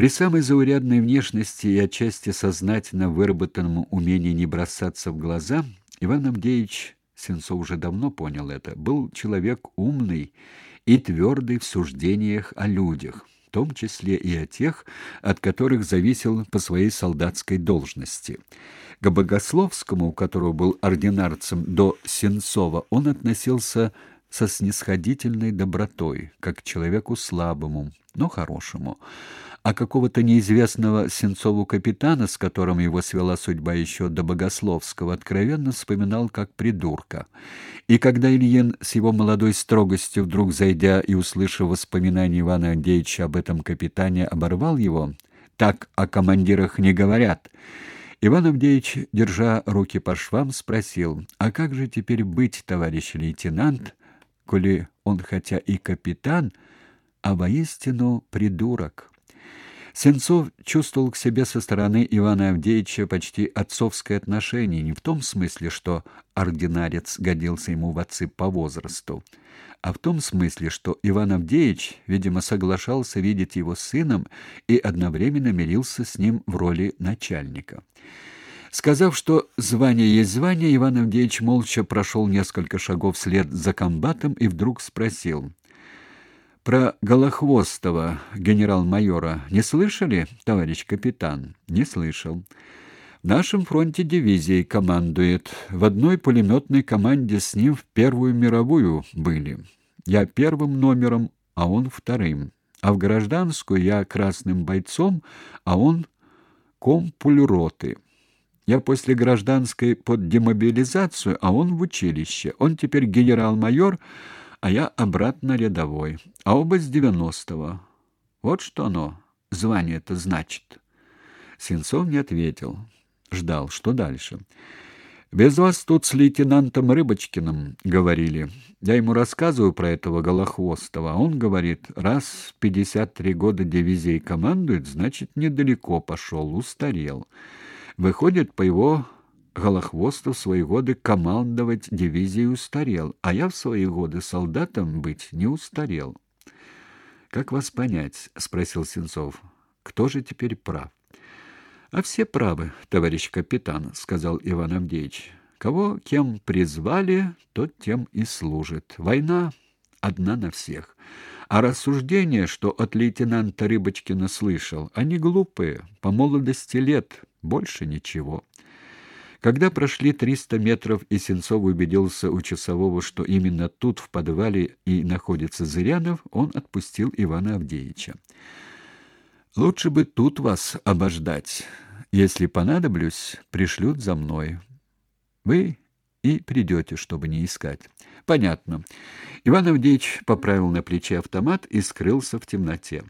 При самой заурядной внешности и отчасти сознательно выработанном умении не бросаться в глаза, Иван Авдеевич, Сенцов уже давно понял это, был человек умный и твердый в суждениях о людях, в том числе и о тех, от которых зависел по своей солдатской должности. К Богословскому, у которого был ординарцем до Сенцова, он относился со снисходительной добротой, как к человеку слабому, но хорошему. А какого-то неизвестного Сенцову капитана, с которым его свела судьба еще до Богословского, откровенно вспоминал как придурка. И когда Ильин с его молодой строгостью, вдруг зайдя и услышав воспоминания Ивана Андреевича об этом капитане, оборвал его, «Так о командирах не говорят», Иван Авдеевич, держа руки по швам, спросил, «А как же теперь быть, товарищ лейтенант, коли он хотя и капитан, а воистину придурок?» Сенцов чувствовал к себе со стороны Ивана Авдеевича почти отцовское отношение, не в том смысле, что ординарец годился ему в отцы по возрасту, а в том смысле, что Иван Авдеевич, видимо, соглашался видеть его сыном и одновременно мирился с ним в роли начальника. Сказав, что звание есть звание, Иван Авдеевич молча прошел несколько шагов вслед за комбатом и вдруг спросил: про Голохвостова, генерал-майора, не слышали, товарищ капитан? Не слышал. В нашем фронте дивизией командует. В одной пулеметной команде с ним в Первую мировую были. Я первым номером, а он вторым. А в гражданскую я красным бойцом, а он компульроты. Я после гражданской под демобилизацию, а он в училище. Он теперь генерал-майор, а я обратно рядовой. А оба с девяностого. Вот что оно, звание-то значит. Сенцов не ответил. Ждал, что дальше. Без вас тут с лейтенантом Рыбочкиным говорили. Я ему рассказываю про этого Голохвостова, а он говорит, раз пятьдесят три года дивизией командует, значит, недалеко пошел, устарел. Выходит, по его Голохвостов в свои годы командовать дивизией устарел, а я в свои годы солдатом быть не устарел. Как вас понять, спросил Сенцов. Кто же теперь прав? А все правы, товарищ капитан, сказал Иван Авдеевич. Кого кем призвали, тот тем и служит. Война одна на всех. А рассуждения, что от лейтенанта Рыбочкина слышал, они глупые, по молодости лет, больше ничего. Когда прошли триста метров, и Сенцов убедился у часового, что именно тут, в подвале, и находится Зырянов, он отпустил Ивана Авдеевича. «Лучше бы тут вас обождать. Если понадоблюсь, пришлют за мной. Вы и придете, чтобы не искать». «Понятно». Иван Авдеевич поправил на плече автомат и скрылся в темноте.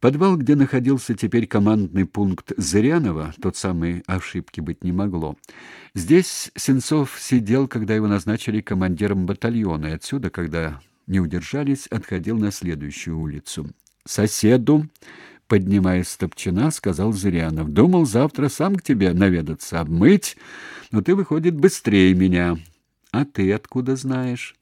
Подвал, где находился теперь командный пункт Зырянова, тот самый ошибки быть не могло. Здесь Сенцов сидел, когда его назначили командиром батальона, и отсюда, когда не удержались, отходил на следующую улицу. Соседу, поднимаясь с топчина, сказал Зырянов: "Думал завтра сам к тебе наведаться, обмыть, но ты выходит быстрее меня". А ты откуда знаешь?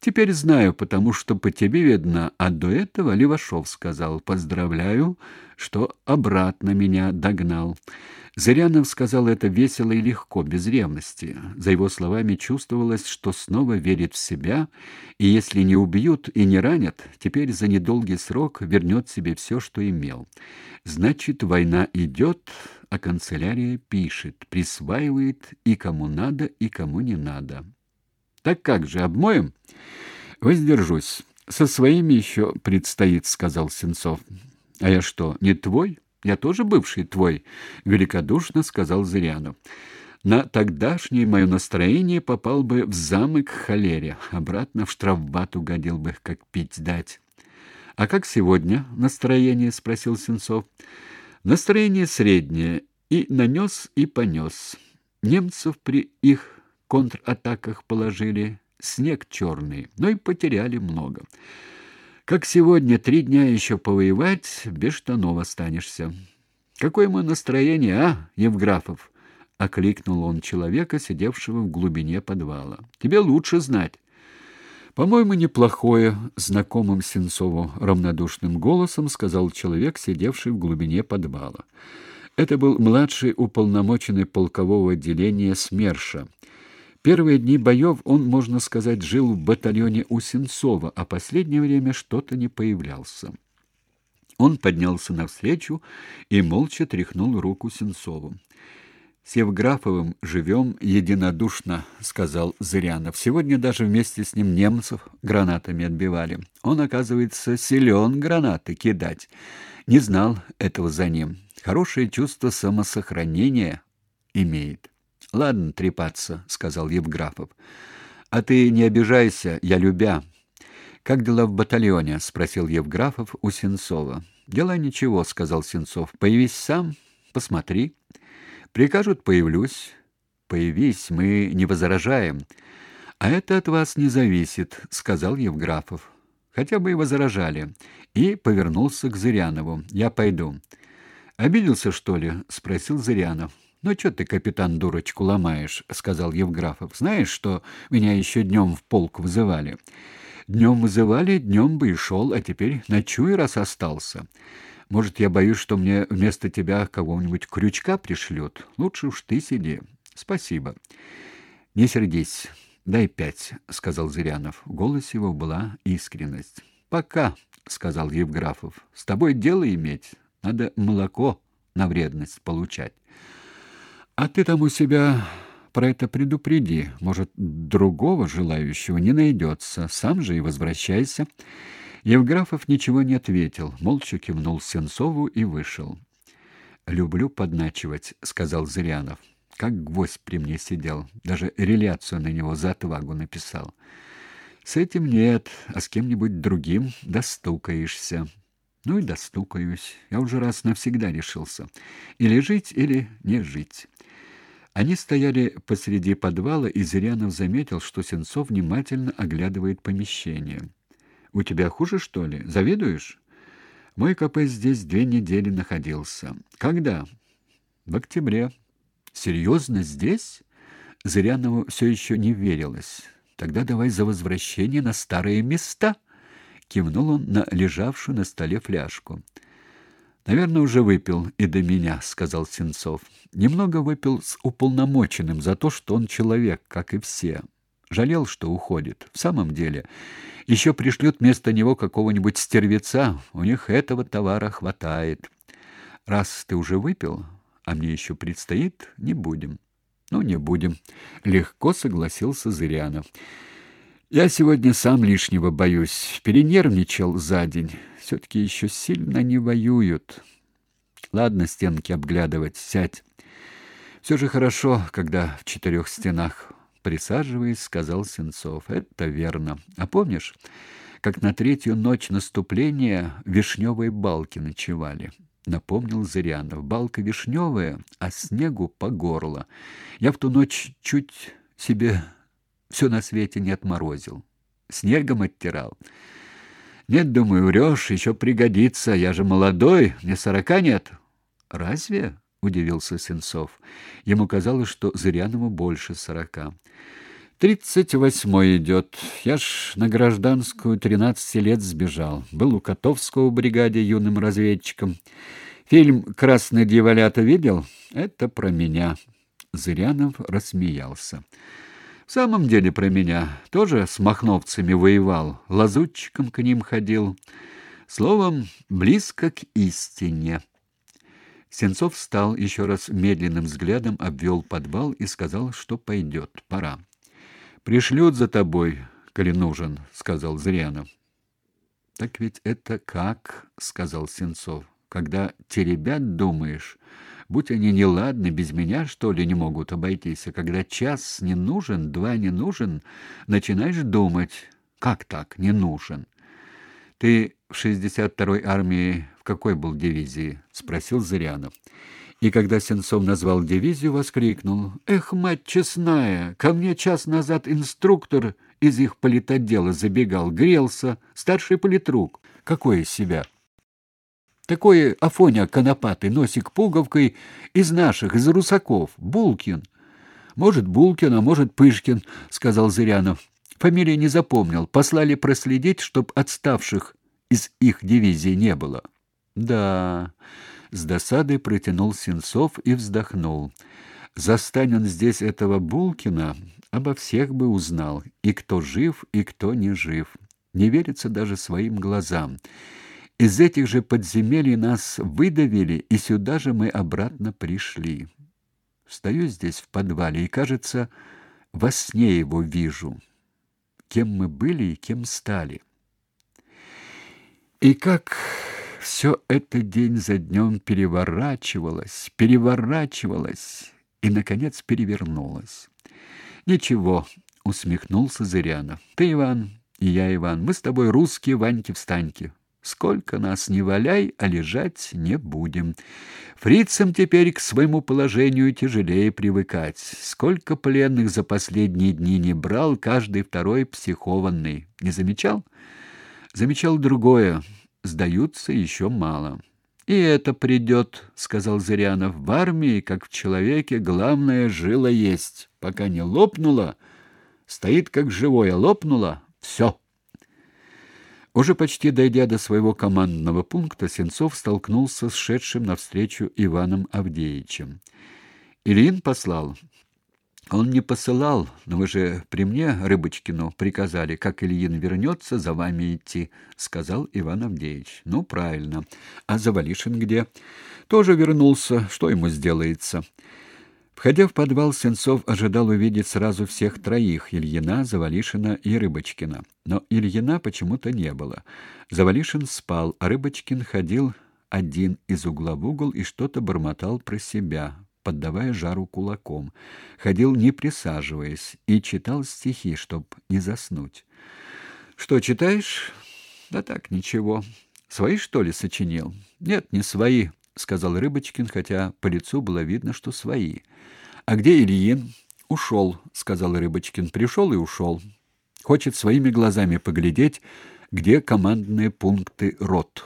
Теперь знаю, потому что по тебе видно, а до этого Левашов сказал: "Поздравляю, что обратно меня догнал". Зырянов сказал это весело и легко, без ревности. За его словами чувствовалось, что снова верит в себя, и если не убьют и не ранят, теперь за недолгий срок вернет себе все, что имел. Значит, война идет, а канцелярия пишет, присваивает и кому надо, и кому не надо. Так как же, обмоем? Воздержусь. Со своими еще предстоит, сказал Сенцов. А я что, не твой? Я тоже бывший твой, великодушно сказал Зырянов. На тогдашнее мое настроение попал бы в замок холере, обратно в штрафбат угодил бы, как пить дать. А как сегодня настроение, спросил Сенцов. Настроение среднее, и нанес, и понес. Немцев при их контратаках положили, снег черный, но и потеряли много. Как сегодня три дня еще повоевать, без штанов останешься. Какое мы настроение, а, Евграфов? окликнул он человека, сидевшего в глубине подвала. Тебе лучше знать. По-моему, неплохое, знакомым Сенцову равнодушным голосом сказал человек, сидевший в глубине подвала. Это был младший уполномоченный полкового отделения СМЕРШа. Первые дни боев он, можно сказать, жил в батальоне у Сенцова, а последнее время что-то не появлялся. Он поднялся навстречу и молча тряхнул руку Сенцову. С Евграфовым живем единодушно, сказал Зырянов. Сегодня даже вместе с ним немцев гранатами отбивали. Он, оказывается, силен гранаты кидать. Не знал этого за ним. Хорошее чувство самосохранения имеет. Ладно трепаться, сказал Евграфов. А ты не обижайся, я любя. Как дела в батальоне? спросил Евграфов у Сенцова. Дела ничего, сказал Сенцов. Появись сам, посмотри. Прикажут, появлюсь. Появись, мы не возражаем. А это от вас не зависит, сказал Евграфов. Хотя бы и возражали. И повернулся к Зырянову. Я пойду. Обиделся, что ли? спросил Зырянов. Ну что ты, капитан, дурочку ломаешь, сказал Евграфов. Знаешь, что меня еще днем в полк вызывали? Днем вызывали, днем бы и шел, а теперь ночуй, раз остался. Может, я боюсь, что мне вместо тебя кого-нибудь крючка пришлют. Лучше уж ты сиди. Спасибо. Не сердись. Дай пять, сказал Зырянов. В голосе его была искренность. Пока, сказал Евграфов. С тобой дело иметь. Надо молоко на вредность получать. А ты там у себя про это предупреди. Может, другого желающего не найдется. Сам же и возвращайся. Евграфов ничего не ответил, молча кивнул Сенцову и вышел. «Люблю подначивать», — сказал Зырянов. Как гвоздь при мне сидел, даже реляцию на него за отвагу написал. С этим нет, а с кем-нибудь другим достукаешься. Ну и достукаюсь. Я уже раз навсегда решился. Или жить, или не жить. Они стояли посреди подвала, и Зырянов заметил, что Сенцов внимательно оглядывает помещение. У тебя хуже, что ли? Завидуешь? Мой КП здесь две недели находился. Когда? В октябре. Серьезно здесь? Зырянову все еще не верилось. Тогда давай за возвращение на старые места. Кивнул он на лежавшую на столе фляжку. Наверное, уже выпил и до меня, сказал Сенцов. Немного выпил с уполномоченным за то, что он человек, как и все. Жалел, что уходит. В самом деле, еще пришлют вместо него какого-нибудь стервеца. У них этого товара хватает. Раз ты уже выпил, а мне еще предстоит, не будем. Ну, не будем. Легко согласился Зырянов. Я сегодня сам лишнего боюсь. Перенервничал за день. Все-таки еще сильно не воюют. Ладно, стенки обглядывать, сядь. Все же хорошо, когда в четырех стенах присаживаясь, сказал Сенцов. Это верно. А помнишь, как на третью ночь наступления вишневые балки ночевали? напомнил Зырянов. Балка вишневая, а снегу по горло. Я в ту ночь чуть себе все на свете не отморозил. Снегом оттирал. Нет, думаю, врешь, еще пригодится. Я же молодой, мне сорока нет. Разве? удивился Сенцов. Ему казалось, что Зырянову больше сорока. «Тридцать восьмой идет. Я ж на гражданскую тринадцати лет сбежал. Был у Котовского в бригаде юным разведчиком. Фильм «Красные дьяволята» видел? Это про меня». Зырянов рассмеялся. «В самом деле про меня. Тоже с махновцами воевал, лазутчиком к ним ходил. Словом, близко к истине». Сенцов встал, еще раз медленным взглядом обвел подвал и сказал, что пойдет, пора. «Пришлют за тобой, коли нужен», — сказал Зырянов. «Так ведь это как?» — сказал Сенцов. «Когда те ребят думаешь, будь они неладны, без меня, что ли, не могут обойтись, а когда час не нужен, два не нужен, начинаешь думать, как так, не нужен?» Ты в 62-й армии в какой был дивизии? спросил Зырянов. И когда Сенцов назвал дивизию, воскликнул: "Эх, мать честная, ко мне час назад инструктор из их политотдела забегал, грелся, старший политрук. Какой из себя?" Такой Афоня конопатый, носик пуговкой из наших, из русаков, Булкин. Может, Булкин, а может, Пышкин, сказал Зырянов. Фамилии не запомнил. Послали проследить, чтоб отставших из их дивизии не было. Да, с досадой протянул Сенцов и вздохнул. Застань здесь этого Булкина, обо всех бы узнал, и кто жив, и кто не жив. Не верится даже своим глазам. Из этих же подземелий нас выдавили, и сюда же мы обратно пришли. Стою здесь в подвале и, кажется, во сне его вижу. Кем мы были и кем стали. И как все это день за днем переворачивалось, переворачивалось и наконец перевернулось. Ничего, усмехнулся Зырянов. Ты, Иван, и я, Иван, мы с тобой русские Ваньки-встаньки. Сколько нас не валяй, а лежать не будем. Фрицам теперь к своему положению тяжелее привыкать. Сколько пленных за последние дни не брал, каждый второй психованный. Не замечал? Замечал другое. Сдаются еще мало. И это придет, — сказал Зырянов. В армии, как в человеке, главное жила есть. Пока не лопнула, стоит как живое, лопнула — все. Уже почти дойдя до своего командного пункта, Сенцов столкнулся с шедшим навстречу Иваном Авдеевичем. Ильин послал. Он не посылал, но вы же при мне Рыбочкину приказали, как Ильин вернется, за вами идти, сказал Иван Авдеевич. Ну, правильно. А Завалишин где? Тоже вернулся. Что ему сделается? Входя в подвал, Сенцов ожидал увидеть сразу всех троих: Ильина, Завалишина и Рыбочкина. Но Ильина почему-то не было. Завалишин спал, а Рыбочкин ходил один из угла в угол и что-то бормотал про себя, поддавая жару кулаком. Ходил не присаживаясь и читал стихи, чтоб не заснуть. Что читаешь? Да так, ничего. Свои что ли сочинил? Нет, не свои сказал Рыбочкин, хотя по лицу было видно, что свои. А где Ильин? Ушел, сказал Рыбочкин. Пришел и ушел. Хочет своими глазами поглядеть, где командные пункты рот.